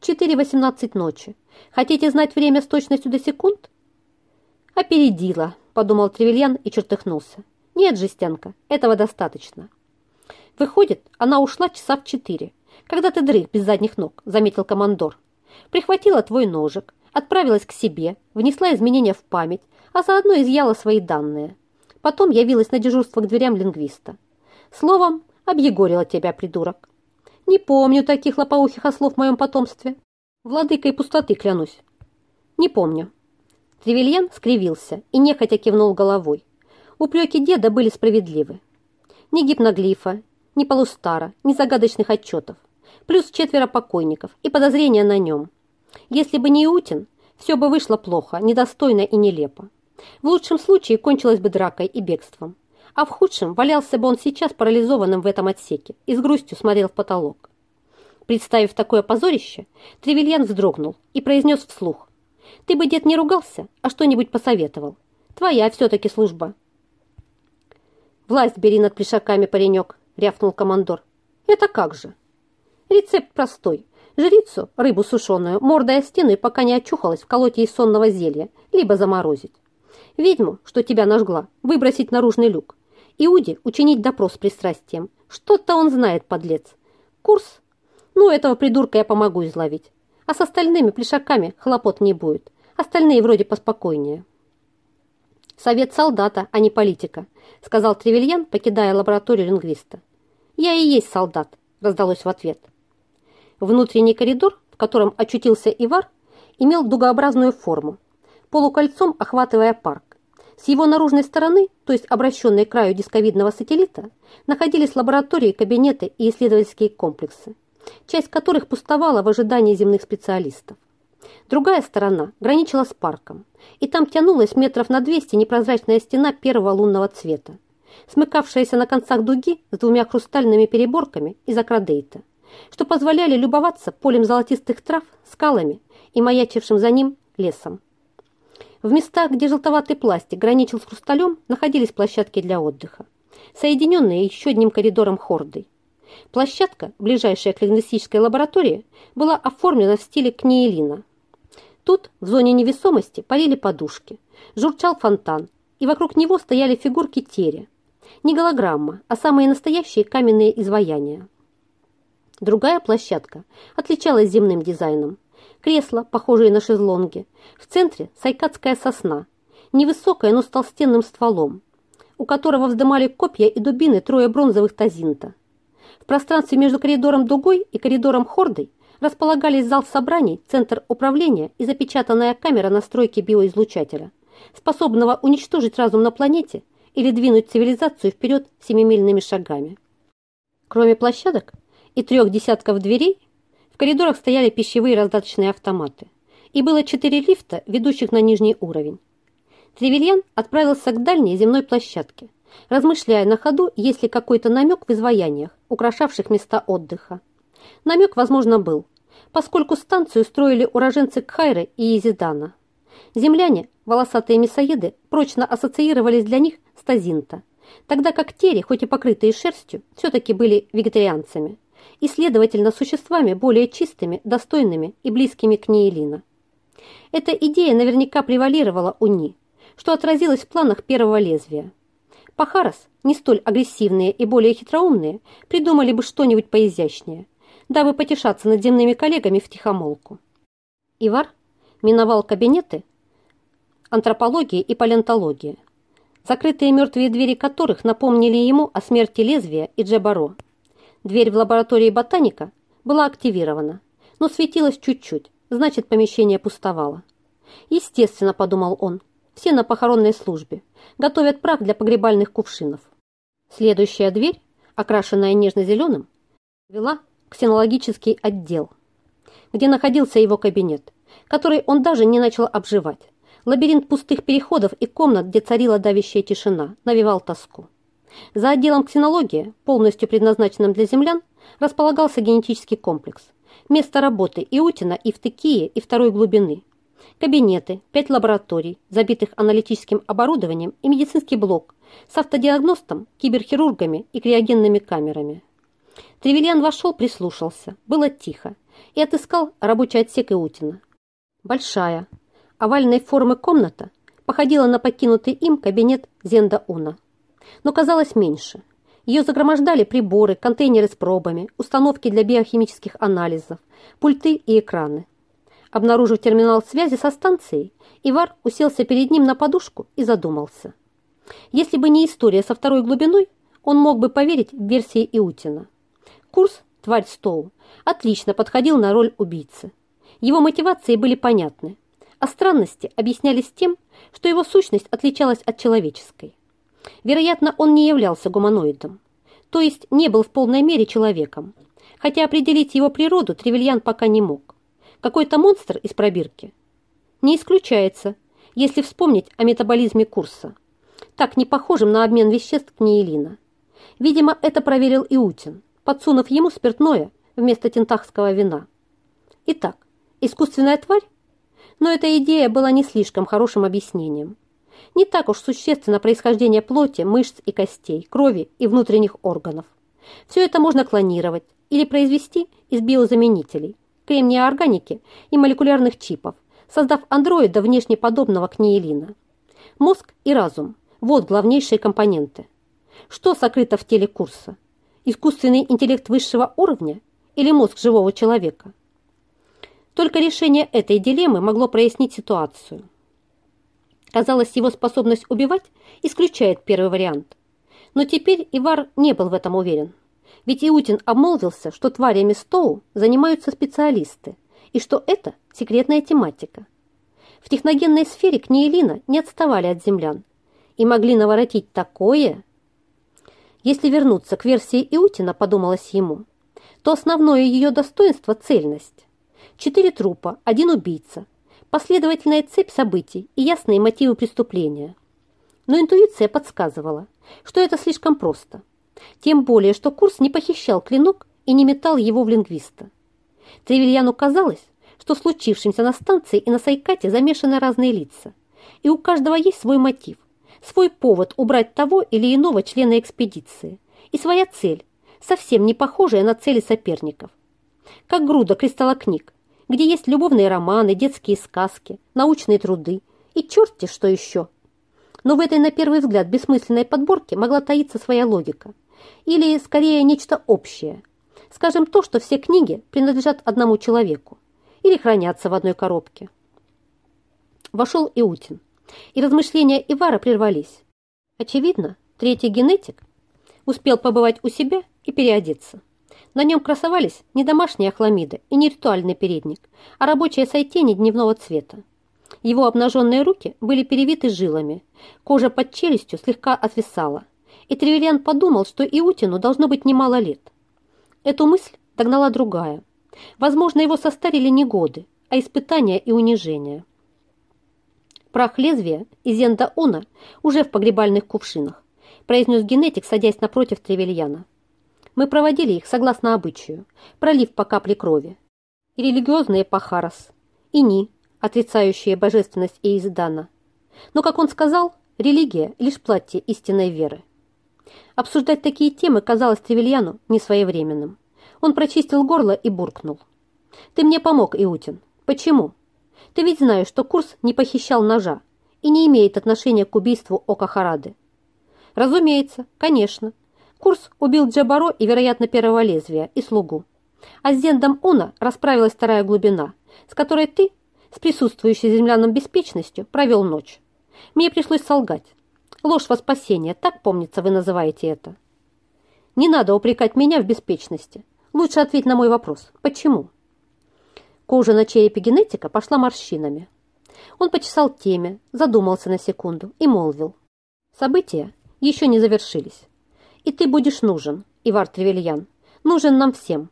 4.18 ночи. Хотите знать время с точностью до секунд? «Опередила», – подумал Тревельян и чертыхнулся. «Нет, жестянка, этого достаточно». «Выходит, она ушла часа в четыре, когда ты дрых без задних ног», – заметил командор. «Прихватила твой ножик, отправилась к себе, внесла изменения в память, а заодно изъяла свои данные. Потом явилась на дежурство к дверям лингвиста. Словом, объегорила тебя, придурок. Не помню таких лопоухих ослов в моем потомстве. Владыкой пустоты клянусь. Не помню. Тревельян скривился и нехотя кивнул головой. Упреки деда были справедливы. Ни гипноглифа, ни полустара, ни загадочных отчетов. Плюс четверо покойников и подозрения на нем. Если бы не Иутин, все бы вышло плохо, недостойно и нелепо. В лучшем случае кончилось бы дракой и бегством, а в худшем валялся бы он сейчас парализованным в этом отсеке и с грустью смотрел в потолок. Представив такое позорище, Тревельян вздрогнул и произнес вслух. «Ты бы, дед, не ругался, а что-нибудь посоветовал. Твоя все-таки служба». «Власть бери над плешаками, паренек», — рявкнул командор. «Это как же?» «Рецепт простой. Жрицу, рыбу сушеную, мордой о стену и пока не очухалась, вколоть ей сонного зелья, либо заморозить. Ведьму, что тебя нажгла, выбросить наружный люк. Иуде учинить допрос с пристрастием. Что-то он знает, подлец. Курс? Ну, этого придурка я помогу изловить. А с остальными плешаками хлопот не будет. Остальные вроде поспокойнее. Совет солдата, а не политика, сказал Тревельян, покидая лабораторию лингвиста. Я и есть солдат, раздалось в ответ. Внутренний коридор, в котором очутился Ивар, имел дугообразную форму, полукольцом охватывая парк. С его наружной стороны, то есть обращенной к краю дисковидного сателлита, находились лаборатории, кабинеты и исследовательские комплексы, часть которых пустовала в ожидании земных специалистов. Другая сторона граничила с парком, и там тянулась метров на 200 непрозрачная стена первого лунного цвета, смыкавшаяся на концах дуги с двумя хрустальными переборками из акродейта что позволяли любоваться полем золотистых трав, скалами и маячившим за ним лесом. В местах, где желтоватый пластик граничил с хрусталем, находились площадки для отдыха, соединенные еще одним коридором хордой. Площадка, ближайшая к лингвистической лаборатории, была оформлена в стиле книелина. Тут, в зоне невесомости, парили подушки, журчал фонтан, и вокруг него стояли фигурки теря. Не голограмма, а самые настоящие каменные изваяния. Другая площадка отличалась земным дизайном. Кресло, похожее на шезлонги. В центре сайкадская сосна, невысокая, но с толстенным стволом, у которого вздымали копья и дубины трое бронзовых тазинта. В пространстве между коридором дугой и коридором хордой располагались зал собраний, центр управления и запечатанная камера настройки биоизлучателя, способного уничтожить разум на планете или двинуть цивилизацию вперед семимильными шагами. Кроме площадок, и трех десятков дверей в коридорах стояли пищевые раздаточные автоматы, и было четыре лифта, ведущих на нижний уровень. Тревельян отправился к дальней земной площадке, размышляя на ходу, есть ли какой-то намек в изваяниях, украшавших места отдыха. Намек, возможно, был, поскольку станцию строили уроженцы Кхайры и Езидана. Земляне, волосатые мясоеды, прочно ассоциировались для них с Тазинта, тогда как тери, хоть и покрытые шерстью, все-таки были вегетарианцами и, следовательно, существами более чистыми, достойными и близкими к Нейлина. Эта идея наверняка превалировала у Ни, что отразилось в планах первого лезвия. Пахарас, не столь агрессивные и более хитроумные, придумали бы что-нибудь поизящнее, дабы потешаться над земными коллегами в тихомолку. Ивар миновал кабинеты антропологии и палеонтологии, закрытые мертвые двери которых напомнили ему о смерти лезвия и Джабаро. Дверь в лаборатории ботаника была активирована, но светилась чуть-чуть, значит, помещение пустовало. Естественно, подумал он, все на похоронной службе, готовят прах для погребальных кувшинов. Следующая дверь, окрашенная нежно-зеленым, вела в ксенологический отдел, где находился его кабинет, который он даже не начал обживать. Лабиринт пустых переходов и комнат, где царила давящая тишина, навевал тоску. За отделом ксенологии, полностью предназначенным для землян, располагался генетический комплекс. Место работы Иутина и в Текии, и второй глубины. Кабинеты, пять лабораторий, забитых аналитическим оборудованием и медицинский блок с автодиагностом, киберхирургами и криогенными камерами. Тревельян вошел, прислушался. Было тихо. И отыскал рабочий отсек Иутина. Большая, овальной формы комната походила на покинутый им кабинет Зенда Уна. Но казалось меньше. Ее загромождали приборы, контейнеры с пробами, установки для биохимических анализов, пульты и экраны. Обнаружив терминал связи со станцией, Ивар уселся перед ним на подушку и задумался. Если бы не история со второй глубиной, он мог бы поверить в версии Иутина. Курс «Тварь Стоу» отлично подходил на роль убийцы. Его мотивации были понятны, а странности объяснялись тем, что его сущность отличалась от человеческой. Вероятно, он не являлся гуманоидом, то есть не был в полной мере человеком, хотя определить его природу Тревельян пока не мог. Какой-то монстр из пробирки? Не исключается, если вспомнить о метаболизме курса, так не похожем на обмен веществ книелина. Видимо, это проверил Иутин, подсунув ему спиртное вместо тентахского вина. Итак, искусственная тварь? Но эта идея была не слишком хорошим объяснением. Не так уж существенно происхождение плоти, мышц и костей, крови и внутренних органов. Все это можно клонировать или произвести из биозаменителей, кремния органики и молекулярных чипов, создав андроида внешне подобного к нейлина. Мозг и разум – вот главнейшие компоненты. Что сокрыто в теле курса? Искусственный интеллект высшего уровня или мозг живого человека? Только решение этой дилеммы могло прояснить ситуацию. Казалось, его способность убивать исключает первый вариант. Но теперь Ивар не был в этом уверен. Ведь Иутин обмолвился, что тварями Стоу занимаются специалисты, и что это секретная тематика. В техногенной сфере Книелина не отставали от землян и могли наворотить такое. Если вернуться к версии Иутина, подумалось ему, то основное ее достоинство – цельность. Четыре трупа, один убийца, последовательная цепь событий и ясные мотивы преступления. Но интуиция подсказывала, что это слишком просто. Тем более, что курс не похищал клинок и не метал его в лингвиста. Тревельяну казалось, что в случившемся на станции и на Сайкате замешаны разные лица, и у каждого есть свой мотив, свой повод убрать того или иного члена экспедиции и своя цель, совсем не похожая на цели соперников. Как груда кристаллокниг, где есть любовные романы, детские сказки, научные труды и черти что еще. Но в этой, на первый взгляд, бессмысленной подборке могла таиться своя логика. Или, скорее, нечто общее. Скажем, то, что все книги принадлежат одному человеку или хранятся в одной коробке. Вошел Иутин, и размышления Ивара прервались. Очевидно, третий генетик успел побывать у себя и переодеться. На нем красовались не домашние хламиды и не ритуальный передник, а рабочие сайтени дневного цвета. Его обнаженные руки были перевиты жилами, кожа под челюстью слегка отвисала, и Тревельян подумал, что Иутину должно быть немало лет. Эту мысль догнала другая. Возможно, его состарили не годы, а испытания и унижения. Прах лезвия и зенда уна уже в погребальных кувшинах, произнес генетик, садясь напротив Тревельяна. Мы проводили их согласно обычаю, пролив по капле крови. И религиозные пахарас, и ни, отрицающие божественность Ииздана. Но, как он сказал, религия – лишь платье истинной веры. Обсуждать такие темы казалось Тревельяну несвоевременным. Он прочистил горло и буркнул. «Ты мне помог, Иутин. Почему? Ты ведь знаешь, что курс не похищал ножа и не имеет отношения к убийству Окахарады». «Разумеется, конечно. Курс убил Джабаро и, вероятно, первого лезвия, и слугу. А с Зендом Уна расправилась вторая глубина, с которой ты, с присутствующей земляном беспечностью, провел ночь. Мне пришлось солгать. Ложь во спасение, так, помнится, вы называете это. Не надо упрекать меня в беспечности. Лучше ответь на мой вопрос. Почему? Кожа на черепе генетика пошла морщинами. Он почесал теме, задумался на секунду и молвил. События еще не завершились. И ты будешь нужен, Ивар Тревельян. Нужен нам всем.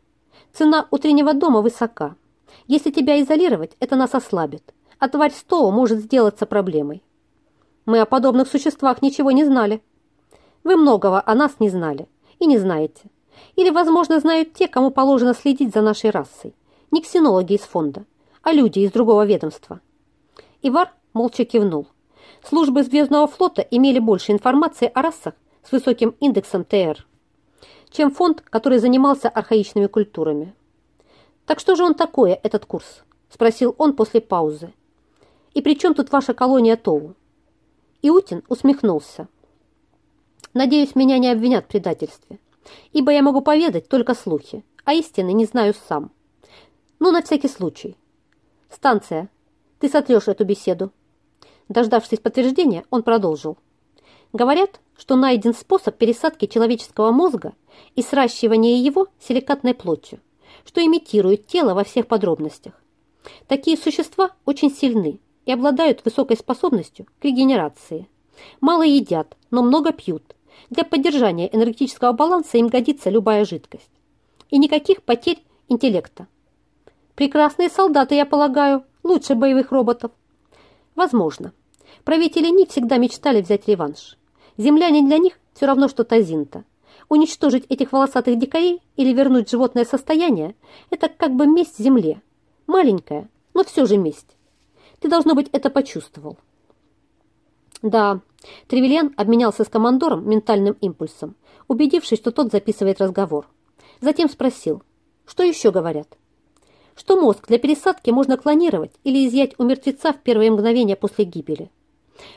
Цена утреннего дома высока. Если тебя изолировать, это нас ослабит. А тварь Стоу может сделаться проблемой. Мы о подобных существах ничего не знали. Вы многого о нас не знали и не знаете. Или, возможно, знают те, кому положено следить за нашей расой. Не ксенологи из фонда, а люди из другого ведомства. Ивар молча кивнул. Службы Звездного флота имели больше информации о расах, с высоким индексом ТР, чем фонд, который занимался архаичными культурами. «Так что же он такое, этот курс?» – спросил он после паузы. «И при чем тут ваша колония Тоу?» Иутин усмехнулся. Надеюсь, меня не обвинят в предательстве, ибо я могу поведать только слухи, а истины не знаю сам. Ну, на всякий случай. Станция, ты сотрешь эту беседу. Дождавшись подтверждения, он продолжил. Говорят, что найден способ пересадки человеческого мозга и сращивания его силикатной плотью, что имитирует тело во всех подробностях. Такие существа очень сильны и обладают высокой способностью к регенерации. Мало едят, но много пьют. Для поддержания энергетического баланса им годится любая жидкость. И никаких потерь интеллекта. Прекрасные солдаты, я полагаю, лучше боевых роботов. Возможно. Правители не всегда мечтали взять реванш. Земляне для них все равно, что Тазинта. Уничтожить этих волосатых дикарей или вернуть животное состояние – это как бы месть земле. Маленькая, но все же месть. Ты, должно быть, это почувствовал. Да, Тревельян обменялся с командором ментальным импульсом, убедившись, что тот записывает разговор. Затем спросил, что еще говорят? Что мозг для пересадки можно клонировать или изъять у мертвеца в первые мгновения после гибели.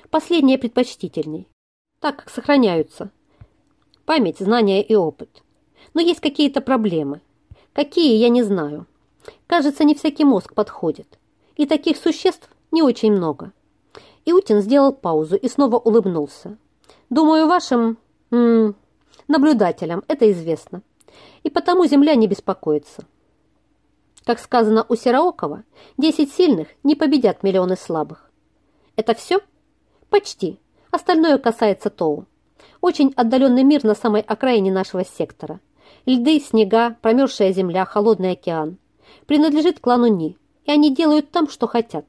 Последнее предпочтительней, так как сохраняются память, знания и опыт. Но есть какие-то проблемы. Какие, я не знаю. Кажется, не всякий мозг подходит. И таких существ не очень много. Иутин сделал паузу и снова улыбнулся. Думаю, вашим м -м, наблюдателям это известно. И потому Земля не беспокоится. Как сказано у Сероокова, десять сильных не победят миллионы слабых. Это все? Почти. Остальное касается Тоу. Очень отдаленный мир на самой окраине нашего сектора. Льды, снега, промерзшая земля, холодный океан. Принадлежит клану Ни, и они делают там, что хотят.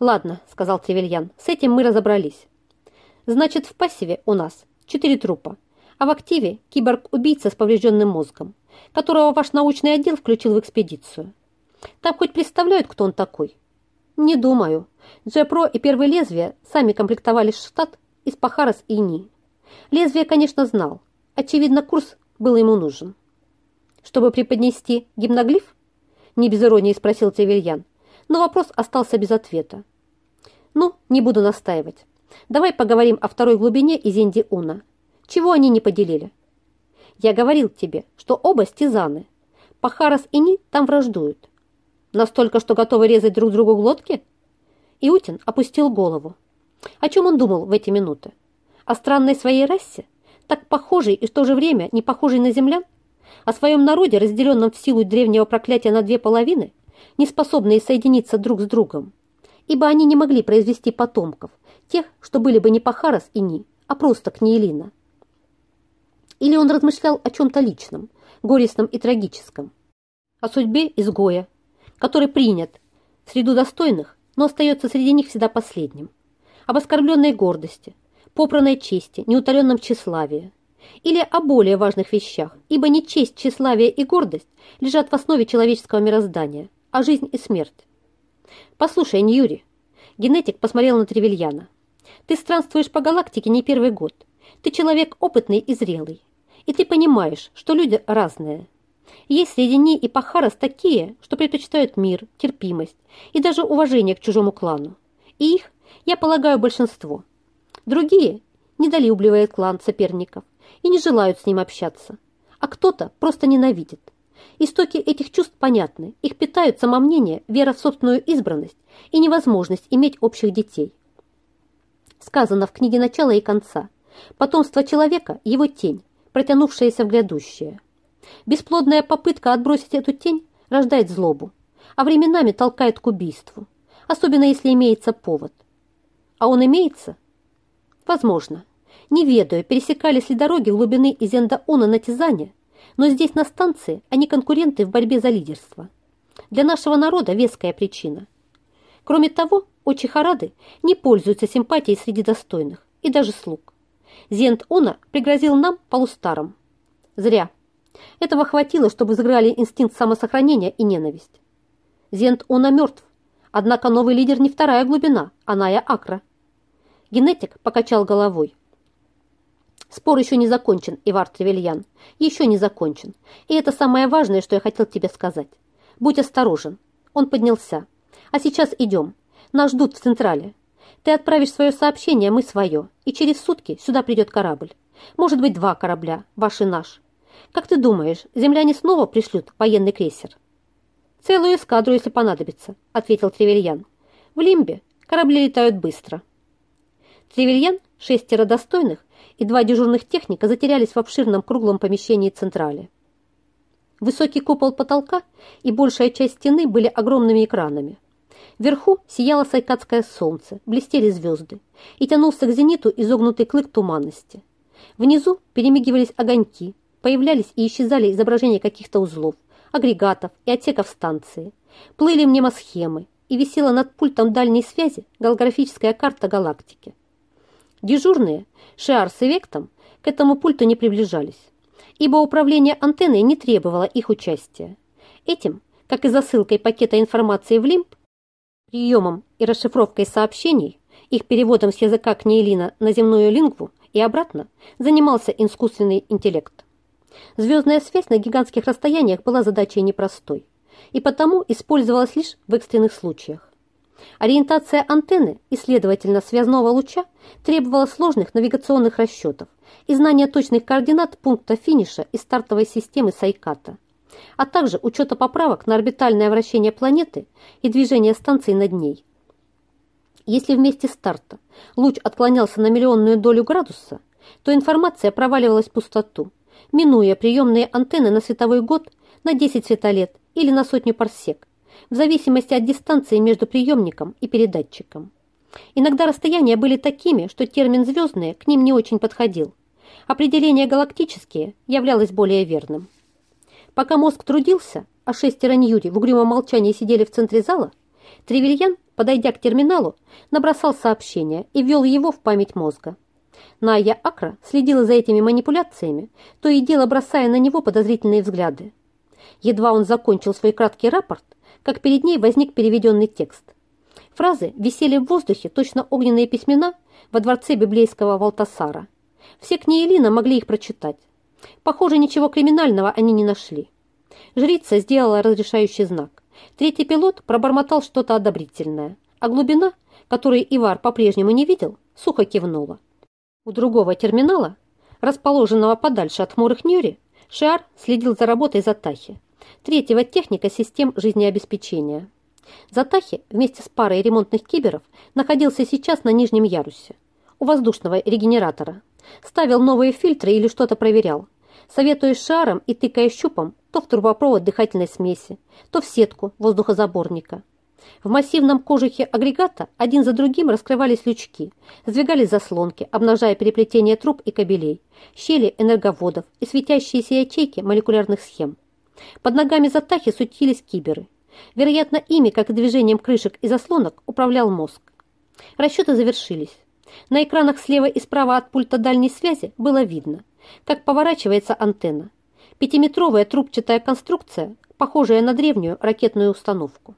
«Ладно», — сказал Тревельян, — «с этим мы разобрались. Значит, в пассиве у нас четыре трупа, а в активе киборг-убийца с поврежденным мозгом, которого ваш научный отдел включил в экспедицию. Там хоть представляют, кто он такой?» «Не думаю. Джепро и Первое Лезвие сами комплектовали штат из Пахарас и Ни. Лезвие, конечно, знал. Очевидно, курс был ему нужен. Чтобы преподнести гимноглиф? Не без иронии спросил Тревельян, но вопрос остался без ответа. Ну, не буду настаивать. Давай поговорим о второй глубине из Инди-Уна. Чего они не поделили? Я говорил тебе, что оба стизаны. Пахарас и Ни там враждуют. Настолько, что готовы резать друг другу глотки? Иутин опустил голову. О чем он думал в эти минуты? О странной своей расе, так похожей и в то же время не похожей на землян? О своем народе, разделенном в силу древнего проклятия на две половины, не способные соединиться друг с другом? Ибо они не могли произвести потомков, тех, что были бы не Пахарас и Ни, а просто Книелина. Или он размышлял о чем-то личном, горестном и трагическом, о судьбе изгоя, который принят в среду достойных, но остается среди них всегда последним, об оскорбленной гордости, попранной чести, неутоленном тщеславии, или о более важных вещах, ибо не честь, тщеславие и гордость лежат в основе человеческого мироздания, а жизнь и смерть. Послушай, Ньюри, генетик посмотрел на Тревельяна. Ты странствуешь по галактике не первый год. Ты человек опытный и зрелый. И ты понимаешь, что люди разные. Есть среди них и пахарас такие, что предпочитают мир, терпимость и даже уважение к чужому клану. И их, я полагаю, большинство. Другие недолюбливают клан соперников и не желают с ним общаться. А кто-то просто ненавидит. Истоки этих чувств понятны. Их питают самомнение, вера в собственную избранность и невозможность иметь общих детей. Сказано в книге начала и конца. Потомство человека – его тень, протянувшаяся в грядущее. Бесплодная попытка отбросить эту тень рождает злобу, а временами толкает к убийству, особенно если имеется повод. А он имеется? Возможно. Не ведаю, пересекались ли дороги глубины из Энда-Уна на Тизане, но здесь на станции они конкуренты в борьбе за лидерство. Для нашего народа веская причина. Кроме того, очи Харады не пользуются симпатией среди достойных и даже слуг. Зент Уна пригрозил нам полустаром. Зря. Этого хватило, чтобы взыграли инстинкт самосохранения и ненависть. Зент Уна мертв, однако новый лидер не вторая глубина, а Ная Акра. Генетик покачал головой. Спор еще не закончен, Ивар Тревельян. Еще не закончен. И это самое важное, что я хотел тебе сказать. Будь осторожен. Он поднялся. А сейчас идем. Нас ждут в Централе. Ты отправишь свое сообщение, мы свое, и через сутки сюда придет корабль. Может быть, два корабля, ваш и наш. Как ты думаешь, земляне снова пришлют военный крейсер?» «Целую эскадру, если понадобится», — ответил Тревельян. «В Лимбе корабли летают быстро». Тревельян, шестеро достойных и два дежурных техника затерялись в обширном круглом помещении Централи. Высокий купол потолка и большая часть стены были огромными экранами. Вверху сияло сайкадское солнце, блестели звезды, и тянулся к зениту изогнутый клык туманности. Внизу перемигивались огоньки, появлялись и исчезали изображения каких-то узлов, агрегатов и отсеков станции. Плыли мнемосхемы, и висела над пультом дальней связи голографическая карта галактики. Дежурные, Шиар с Эвектом, к этому пульту не приближались, ибо управление антенной не требовало их участия. Этим, как и засылкой пакета информации в Лимп, приемом и расшифровкой сообщений, их переводом с языка Кнейлина на земную лингву и обратно, занимался искусственный интеллект. Звездная связь на гигантских расстояниях была задачей непростой и потому использовалась лишь в экстренных случаях. Ориентация антенны и, следовательно, связного луча требовала сложных навигационных расчетов и знания точных координат пункта финиша и стартовой системы Сайката, а также учета поправок на орбитальное вращение планеты и движение станции над ней. Если вместе старта луч отклонялся на миллионную долю градуса, то информация проваливалась в пустоту, минуя приемные антенны на световой год, на 10 светолет или на сотню парсек, в зависимости от дистанции между приемником и передатчиком. Иногда расстояния были такими, что термин «звездные» к ним не очень подходил. Определение «галактические» являлось более верным. Пока мозг трудился, а шестеро Ньюри в угрюмом молчании сидели в центре зала, Тревельян, подойдя к терминалу, набросал сообщение и ввел его в память мозга. Ная Акра следила за этими манипуляциями, то и дело бросая на него подозрительные взгляды. Едва он закончил свой краткий рапорт, как перед ней возник переведенный текст. Фразы висели в воздухе, точно огненные письмена во дворце библейского Валтасара. Все Книелина могли их прочитать. Похоже, ничего криминального они не нашли. Жрица сделала разрешающий знак. Третий пилот пробормотал что-то одобрительное, а глубина, которую Ивар по-прежнему не видел, сухо кивнула. У другого терминала, расположенного подальше от хмурых Нюри, Шиар следил за работой Затахи, третьего техника систем жизнеобеспечения. Затахи вместе с парой ремонтных киберов находился сейчас на нижнем ярусе, у воздушного регенератора. Ставил новые фильтры или что-то проверял, советуясь шаром и тыкая щупом то в трубопровод дыхательной смеси, то в сетку воздухозаборника. В массивном кожухе агрегата один за другим раскрывались лючки, сдвигались заслонки, обнажая переплетение труб и кабелей, щели энерговодов и светящиеся ячейки молекулярных схем. Под ногами Затахи сутились киберы. Вероятно, ими, как и движением крышек и заслонок, управлял мозг. Расчеты завершились. На экранах слева и справа от пульта дальней связи было видно, как поворачивается антенна. Пятиметровая трубчатая конструкция, похожая на древнюю ракетную установку.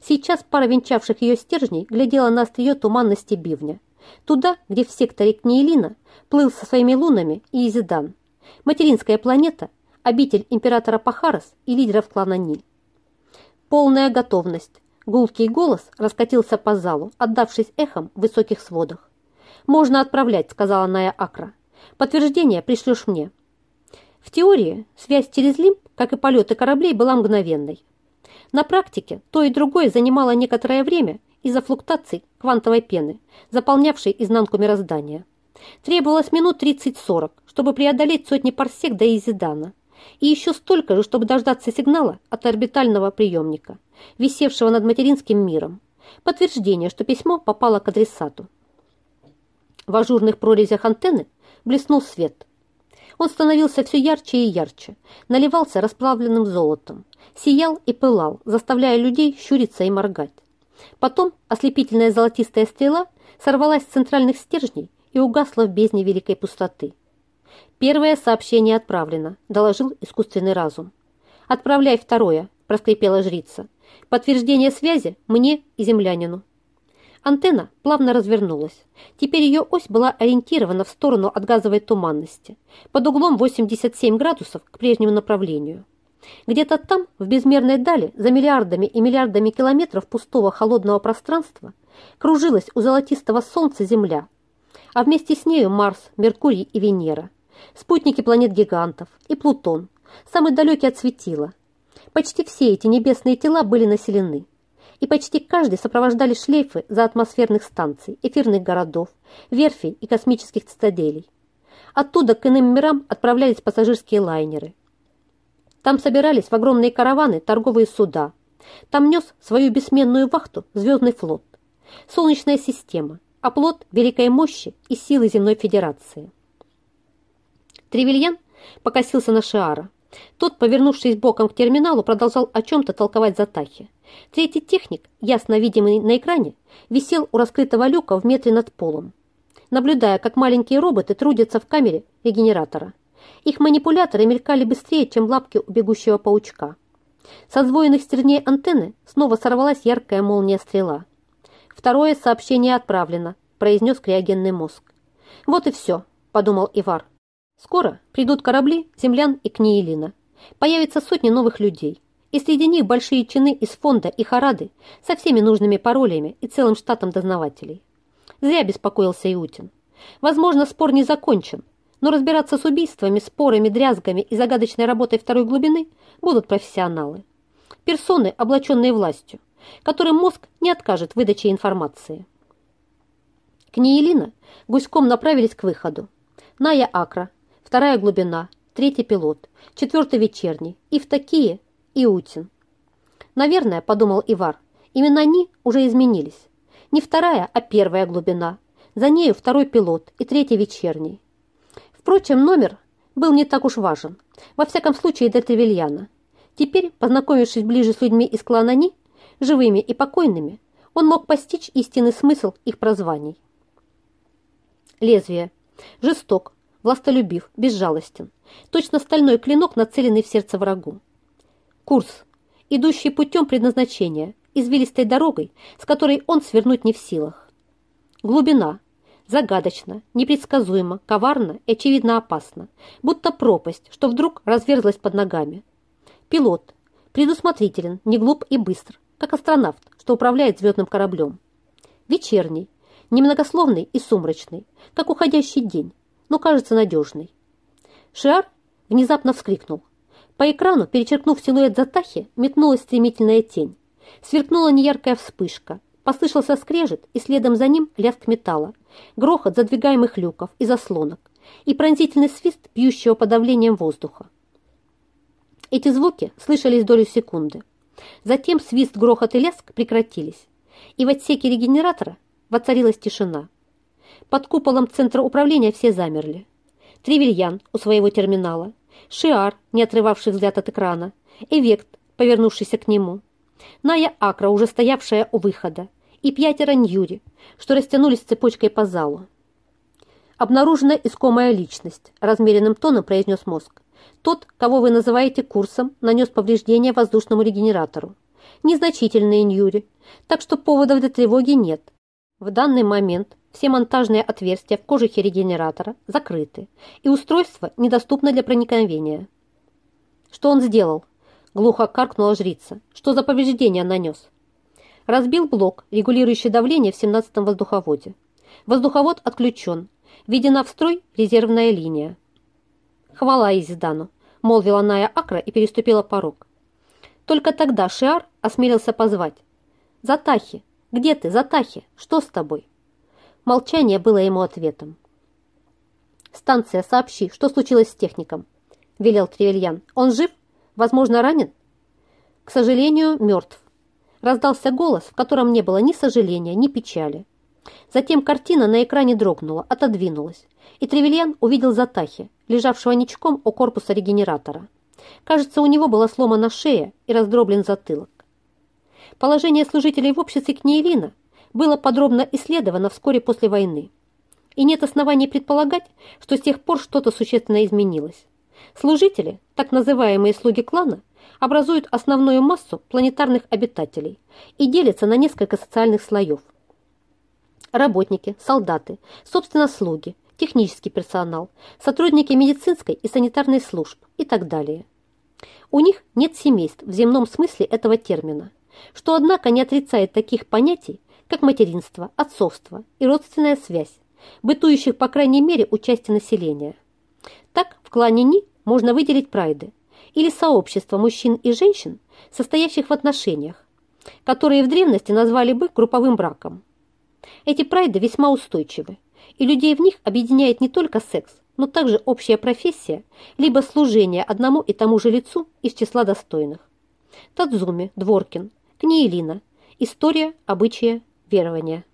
Сейчас пара венчавших ее стержней глядела на острие туманности бивня. Туда, где в секторе Книелина плыл со своими лунами Изидан. Материнская планета, обитель императора Пахарас и лидеров клана Ниль. Полная готовность. Гулкий голос раскатился по залу, отдавшись эхом в высоких сводах. «Можно отправлять», — сказала Ная Акра. «Подтверждение пришлешь мне». В теории связь через Лимб, как и полеты кораблей, была мгновенной. На практике то и другое занимало некоторое время из-за флуктаций квантовой пены, заполнявшей изнанку мироздания. Требовалось минут 30-40, чтобы преодолеть сотни парсек до Изидана, и еще столько же, чтобы дождаться сигнала от орбитального приемника, висевшего над материнским миром, подтверждение, что письмо попало к адресату. В ажурных прорезях антенны блеснул свет. Он становился все ярче и ярче, наливался расплавленным золотом, сиял и пылал, заставляя людей щуриться и моргать. Потом ослепительная золотистая стрела сорвалась с центральных стержней и угасла в бездне великой пустоты. «Первое сообщение отправлено», – доложил искусственный разум. «Отправляй второе», – проскрипела жрица. «Подтверждение связи мне и землянину». Антенна плавно развернулась. Теперь ее ось была ориентирована в сторону от газовой туманности, под углом 87 градусов к прежнему направлению. Где-то там, в безмерной дали, за миллиардами и миллиардами километров пустого холодного пространства, кружилась у золотистого солнца Земля, а вместе с нею Марс, Меркурий и Венера, спутники планет-гигантов и Плутон, самый далекий от светила. Почти все эти небесные тела были населены, и почти каждый сопровождали шлейфы за атмосферных станций, эфирных городов, верфей и космических цитаделей. Оттуда к иным мирам отправлялись пассажирские лайнеры. Там собирались в огромные караваны торговые суда. Там нес свою бессменную вахту звездный флот. Солнечная система, оплот великой мощи и силы земной федерации. Тревельян покосился на Шиара. Тот, повернувшись боком к терминалу, продолжал о чем-то толковать за Тахи. Третий техник, ясно видимый на экране, висел у раскрытого люка в метре над полом наблюдая, как маленькие роботы трудятся в камере регенератора. Их манипуляторы мелькали быстрее, чем лапки у бегущего паучка. Со сдвоенных стерней антенны снова сорвалась яркая молния стрела. «Второе сообщение отправлено», – произнес криогенный мозг. «Вот и все», – подумал Ивар. «Скоро придут корабли, землян и Книелина. Появятся сотни новых людей, и среди них большие чины из фонда и Харады со всеми нужными паролями и целым штатом дознавателей. Зря беспокоился Иутин. Возможно, спор не закончен, но разбираться с убийствами, спорами, дрязгами и загадочной работой второй глубины будут профессионалы. Персоны, облаченные властью, которым мозг не откажет в выдаче информации. Книелина гуськом направились к выходу. Ная Акра, вторая глубина, третий пилот, четвертый вечерний, и в такие Иутин. Наверное, подумал Ивар, именно они уже изменились. Не вторая, а первая глубина. За нею второй пилот и третий вечерний. Впрочем, номер был не так уж важен. Во всяком случае, для Тревельяна. Теперь, познакомившись ближе с людьми из клана Ни, живыми и покойными, он мог постичь истинный смысл их прозваний. Лезвие. Жесток, властолюбив, безжалостен. Точно стальной клинок, нацеленный в сердце врагу. Курс. Идущий путем предназначения, извилистой дорогой, с которой он свернуть не в силах. Глубина. Загадочно, непредсказуемо, коварно и очевидно опасно, будто пропасть, что вдруг разверзлась под ногами. Пилот. Предусмотрителен, не глуп и быстр, как астронавт, что управляет звездным кораблем. Вечерний. Немногословный и сумрачный, как уходящий день, но кажется надежный. Шиар внезапно вскрикнул. По экрану, перечеркнув силуэт Затахи, метнулась стремительная тень. Сверкнула неяркая вспышка. Послышался скрежет, и следом за ним лязг металла, грохот задвигаемых люков и заслонок и пронзительный свист, пьющего подавлением воздуха. Эти звуки слышались долю секунды. Затем свист, грохот и лязг прекратились, и в отсеке регенератора воцарилась тишина. Под куполом центра управления все замерли. Тревельян у своего терминала, Шиар, не отрывавший взгляд от экрана, Эвект, повернувшийся к нему – Ная Акра, уже стоявшая у выхода, и пятеро Ньюри, что растянулись цепочкой по залу. «Обнаружена искомая личность», – размеренным тоном произнес мозг. «Тот, кого вы называете курсом, нанес повреждения воздушному регенератору. Незначительные Ньюри, так что поводов для тревоги нет. В данный момент все монтажные отверстия в кожухе регенератора закрыты, и устройство недоступно для проникновения». «Что он сделал?» Глухо каркнула жрица. Что за повреждение нанес? Разбил блок, регулирующий давление в 17-м воздуховоде. Воздуховод отключен. Введена в строй резервная линия. Хвала Изидану, молвила Ная Акра и переступила порог. Только тогда Шиар осмелился позвать. «Затахи! Где ты, Затахи? Что с тобой?» Молчание было ему ответом. «Станция, сообщи, что случилось с техником?» – велел Тревельян. «Он жив?» Возможно, ранен? К сожалению, мертв. Раздался голос, в котором не было ни сожаления, ни печали. Затем картина на экране дрогнула, отодвинулась, и Тревельян увидел Затахи, лежавшего ничком у корпуса регенератора. Кажется, у него была сломана шея и раздроблен затылок. Положение служителей в обществе Книелина было подробно исследовано вскоре после войны. И нет оснований предполагать, что с тех пор что-то существенно изменилось. Служители, так называемые слуги клана, образуют основную массу планетарных обитателей и делятся на несколько социальных слоев. Работники, солдаты, собственно слуги, технический персонал, сотрудники медицинской и санитарной служб и так далее. У них нет семейств в земном смысле этого термина, что, однако, не отрицает таких понятий, как материнство, отцовство и родственная связь, бытующих, по крайней мере, у части населения. Так, в клане Ни можно выделить прайды или сообщество мужчин и женщин, состоящих в отношениях, которые в древности назвали бы групповым браком. Эти прайды весьма устойчивы, и людей в них объединяет не только секс, но также общая профессия, либо служение одному и тому же лицу из числа достойных. Тадзуми, Дворкин, Книелина. История, обычаи, верования.